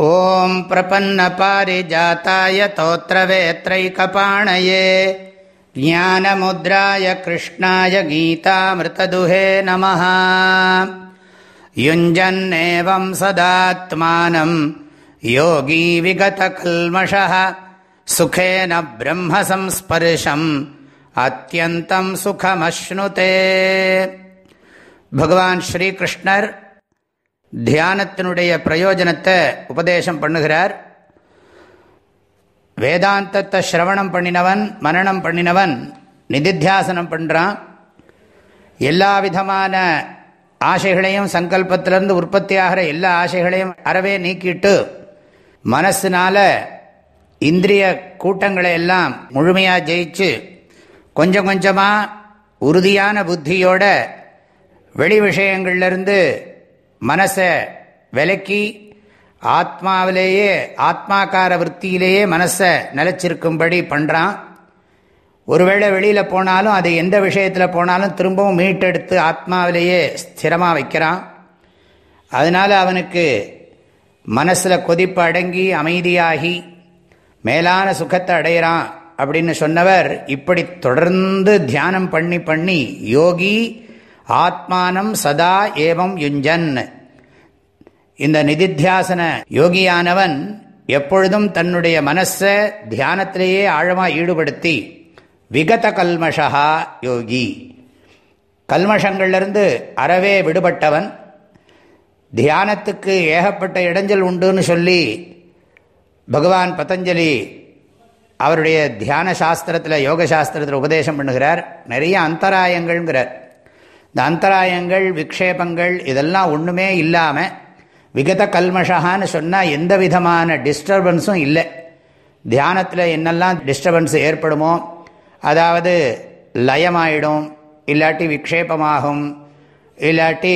ॐ प्रपन्नपारिजाताय तोत्रवेत्रैकपाणये ज्ञानमुद्राय कृष्णाय गीतामृतदुहे नमः युञ्जन्नेवं सदात्मानं योगी विगतकल्मषः सुखेन ब्रह्मसंस्पर्शम् अत्यन्तं सुखमश्नुते भगवान् श्रीकृष्णर् தியானத்தினுடைய பிரயோஜனத்தை உபதேசம் பண்ணுகிறார். வேதாந்தத்தை சிரவணம் பண்ணினவன் மனநம் பண்ணினவன் நிதித்தியாசனம் பண்ணுறான் எல்லா விதமான ஆசைகளையும் சங்கல்பத்திலிருந்து உற்பத்தி ஆகிற எல்லா ஆசைகளையும் அறவே நீக்கிட்டு மனசினால் இந்திரிய கூட்டங்களை எல்லாம் முழுமையாக ஜெயிச்சு கொஞ்சம் கொஞ்சமாக உறுதியான புத்தியோட வெளி விஷயங்கள்லேருந்து மனசை விலக்கி ஆத்மாவிலேயே ஆத்மாக்கார விற்த்தியிலேயே மனசை நிலச்சிருக்கும்படி பண்ணுறான் ஒருவேளை வெளியில் போனாலும் அது எந்த விஷயத்தில் போனாலும் திரும்பவும் மீட்டெடுத்து ஆத்மாவிலேயே ஸ்திரமாக வைக்கிறான். அதனால் அவனுக்கு மனசில் கொதிப்பு அடங்கி அமைதியாகி மேலான சுகத்தை அடையிறான் அப்படின்னு சொன்னவர் இப்படி தொடர்ந்து தியானம் பண்ணி பண்ணி யோகி ஆத்மானம் சதா ஏவம் யுஞ்சன். இந்த நிதித்தியாசன யோகியானவன் எப்பொழுதும் தன்னுடைய மனசை தியானத்திலேயே ஆழமாக ஈடுபடுத்தி விகத கல்மஷா யோகி. கல்மஷங்கள்லேருந்து அறவே விடுபட்டவன். தியானத்துக்கு ஏகப்பட்ட இடைஞ்சல் உண்டுன்னு சொல்லி பகவான் பதஞ்சலி அவருடைய தியான சாஸ்திரத்தில் யோக சாஸ்திரத்தில் உபதேசம் பண்ணுகிறார். நிறைய அந்தராயங்கள்ங்கிறார். இந்த அந்தராயங்கள் விக்ஷேபங்கள் இதெல்லாம் ஒன்றுமே இல்லாமல் விகத கல்மஷான்னு சொன்னால் எந்த விதமான டிஸ்டர்பன்ஸும் இல்லை. தியானத்தில் என்னெல்லாம் டிஸ்டர்பன்ஸ் ஏற்படுமோ அதாவது லயமாயிடும் இல்லாட்டி விக்ஷேபமாகும் இல்லாட்டி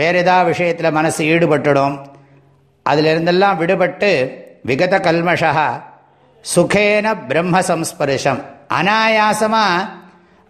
வேறு ஏதாவது விஷயத்தில் மனசு ஈடுபட்டுடும் அதிலிருந்தெல்லாம் விடுபட்டு விகத கல்மஷா சுகேன பிரம்ம சம்ஸ்பர்ஷம். அனாயாசமாக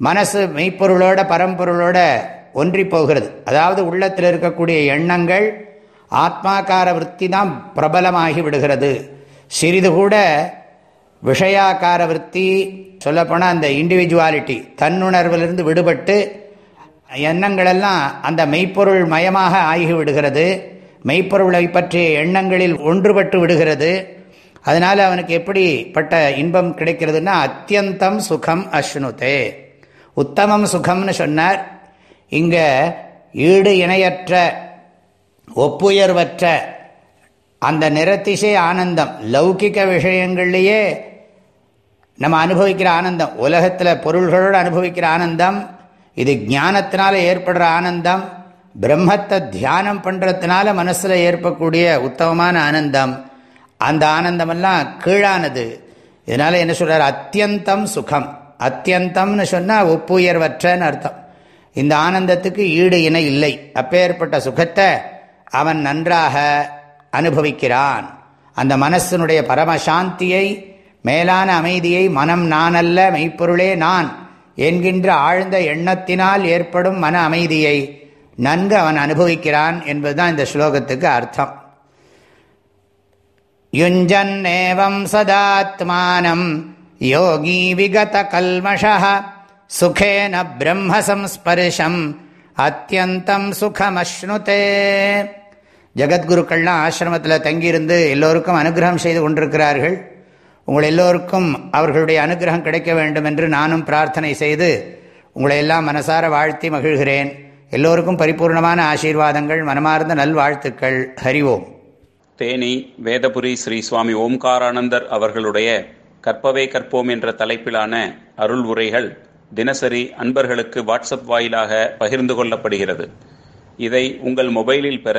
மனசு மெய்ப்பொருளோட பரம்பொருளோட ஒன்றி போகிறது. அதாவது உள்ளத்தில் இருக்கக்கூடிய எண்ணங்கள் ஆத்மாக்கார விற்பி தான் பிரபலமாகி விடுகிறது. சிறிது கூட விஷயாக்கார விற்பி சொல்லப்போனால் அந்த இண்டிவிஜுவாலிட்டி தன்னுணர்விலிருந்து விடுபட்டு எண்ணங்களெல்லாம் அந்த மெய்ப்பொருள் மயமாக ஆகி விடுகிறது. மெய்ப்பொருளை பற்றிய எண்ணங்களில் ஒன்றுபட்டு விடுகிறது. அதனால் அவனுக்கு எப்படிப்பட்ட இன்பம் கிடைக்கிறதுனா அத்தியந்தம் சுகம் அஸ்னுதே. உத்தமம் சுகம்னு சொன்னார். இங்கே ஈடு இணையற்ற ஒப்புயர்வற்ற அந்த நிறத்திசை ஆனந்தம் லௌகிக விஷயங்கள்லேயே நம்ம அனுபவிக்கிற ஆனந்தம் உலகத்தில் பொருள்களோடு அனுபவிக்கிற ஆனந்தம் இது ஞானத்தினால ஏற்படுற ஆனந்தம் பிரம்மத்தை தியானம் பண்ணுறதுனால மனசில் ஏற்படக்கூடிய உத்தமமான ஆனந்தம் அந்த ஆனந்தமெல்லாம் கீழானது. இதனால் என்ன சொல்கிறார் அத்தியந்தம் சுகம். அத்தியந்தம்னு சொன்னால் ஒப்புயர்வற்றன்னு அர்த்தம். இந்த ஆனந்தத்துக்கு ஈடு இணை இல்லை. அப்பேற்பட்ட சுகத்தை அவன் நன்றாக அனுபவிக்கிறான். அந்த மனசினுடைய பரமசாந்தியை மேலான அமைதியை மனம் நானல்ல மெய்ப்பொருளே நான் என்கின்ற ஆழ்ந்த எண்ணத்தினால் ஏற்படும் மன அமைதியை நன்கு அவன் அனுபவிக்கிறான் என்பதுதான் இந்த ஸ்லோகத்துக்கு அர்த்தம். யுஞ்சன்னேவம் சதாத்மானம் யோகி விகத கல்மஷா சுகேன பிரம்மசம்ஸ்பர்ஷம் அத்தியந்தம் சுகமஸ்னுதே ஜகத்குருக்கள்லாம் ஆசிரமத்தில் தங்கியிருந்து எல்லோருக்கும் அனுகிரகம் செய்து கொண்டிருக்கிறார்கள். உங்கள் எல்லோருக்கும் அவர்களுடைய அனுகிரகம் கிடைக்க வேண்டும் என்று நானும் பிரார்த்தனை செய்து உங்களை எல்லாம் மனசார வாழ்த்தி மகிழ்கிறேன். எல்லோருக்கும் பரிபூர்ணமான ஆசீர்வாதங்கள் மனமார்ந்த நல்வாழ்த்துக்கள். ஹரிவோம் தேனி வேதபுரி ஸ்ரீ சுவாமி ஓம்காரானந்தர் அவர்களுடைய கற்பவே கற்போம் என்ற தலைப்பிலான அருள் உரைகள் தினசரி அன்பர்களுக்கு வாட்ஸ்அப் வாயிலாக பகிர்ந்து கொள்ளப்படுகிறது. இதை உங்கள் மொபைலில் பெற